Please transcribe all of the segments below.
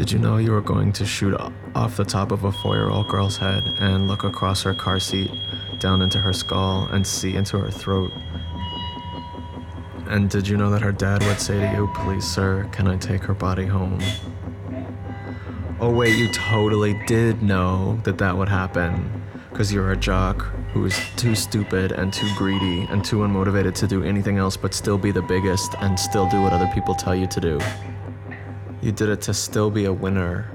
Did you know you were going to shoot off the top of a four year old girl's head and look across her car seat, down into her skull, and see into her throat? And did you know that her dad would say to you, Please, sir, can I take her body home? Oh, wait, you totally did know that that would happen because you're a jock who is too stupid and too greedy and too unmotivated to do anything else but still be the biggest and still do what other people tell you to do. You did it to still be a winner.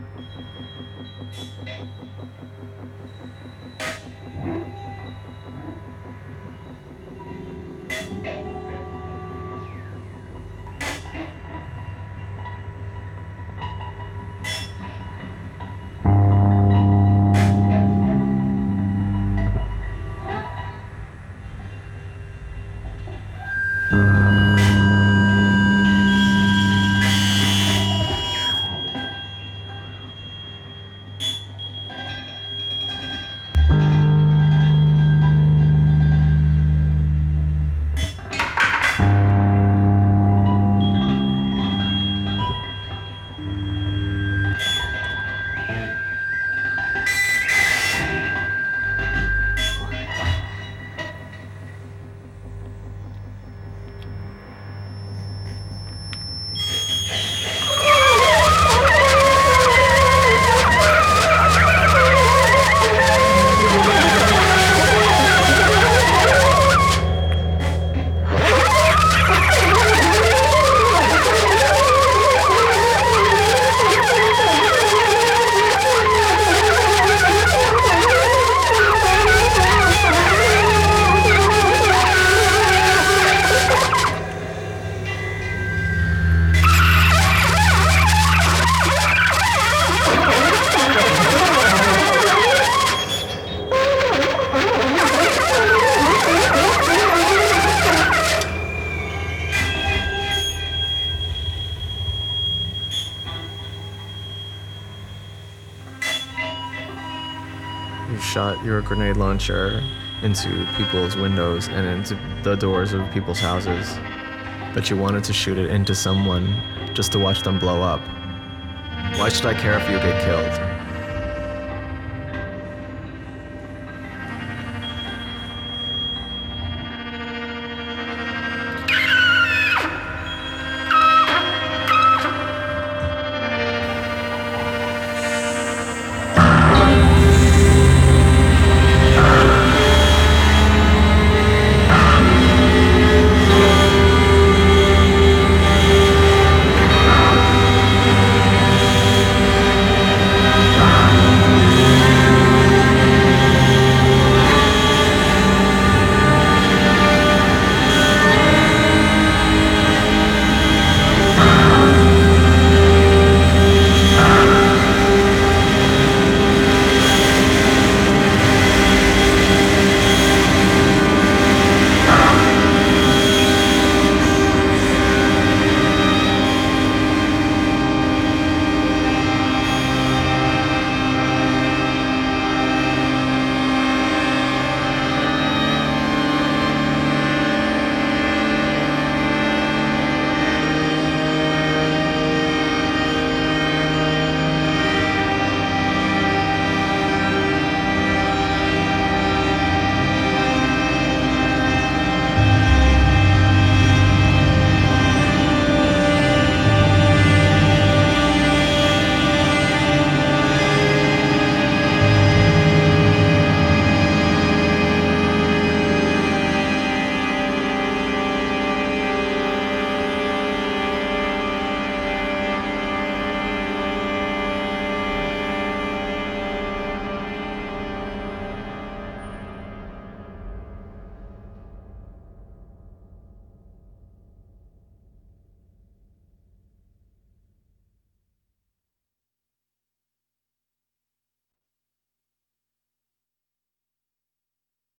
You shot your grenade launcher into people's windows and into the doors of people's houses. But you wanted to shoot it into someone just to watch them blow up. Why should I care if you get killed?